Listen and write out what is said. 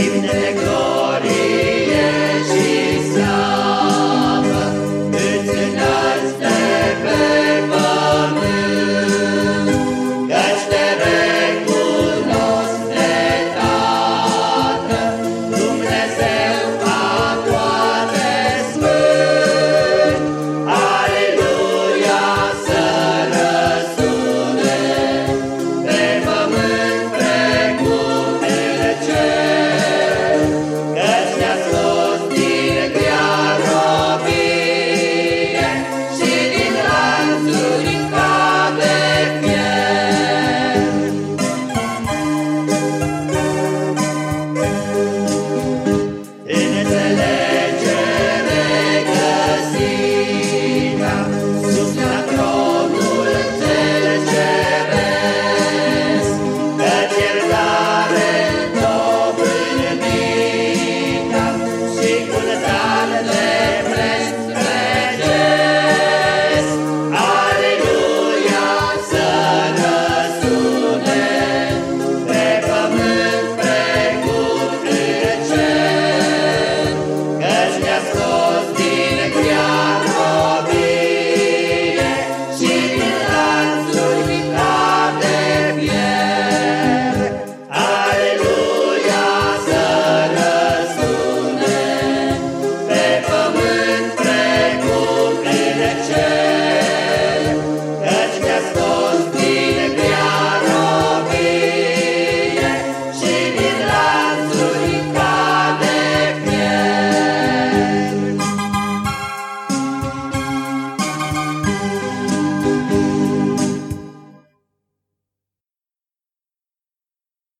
Even the